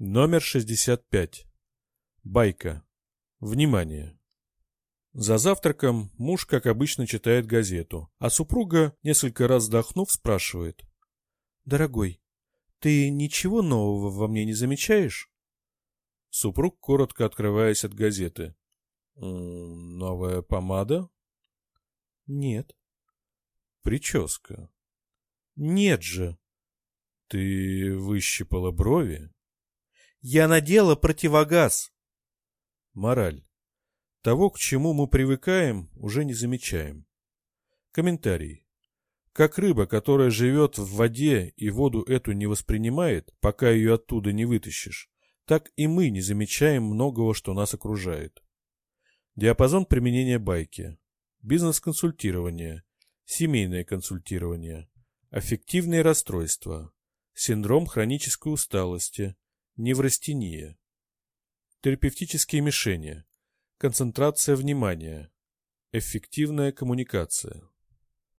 Номер 65. Байка. Внимание! За завтраком муж, как обычно, читает газету, а супруга, несколько раз вздохнув, спрашивает. «Дорогой, ты ничего нового во мне не замечаешь?» Супруг, коротко открываясь от газеты. «Новая помада?» «Нет». «Прическа?» «Нет же». «Ты выщипала брови?» «Я надела противогаз». Мораль. Того, к чему мы привыкаем, уже не замечаем. Комментарий. Как рыба, которая живет в воде и воду эту не воспринимает, пока ее оттуда не вытащишь, так и мы не замечаем многого, что нас окружает. Диапазон применения байки. Бизнес-консультирование. Семейное консультирование. Аффективные расстройства. Синдром хронической усталости. Неврастения. Терапевтические мишени. Концентрация внимания. Эффективная коммуникация.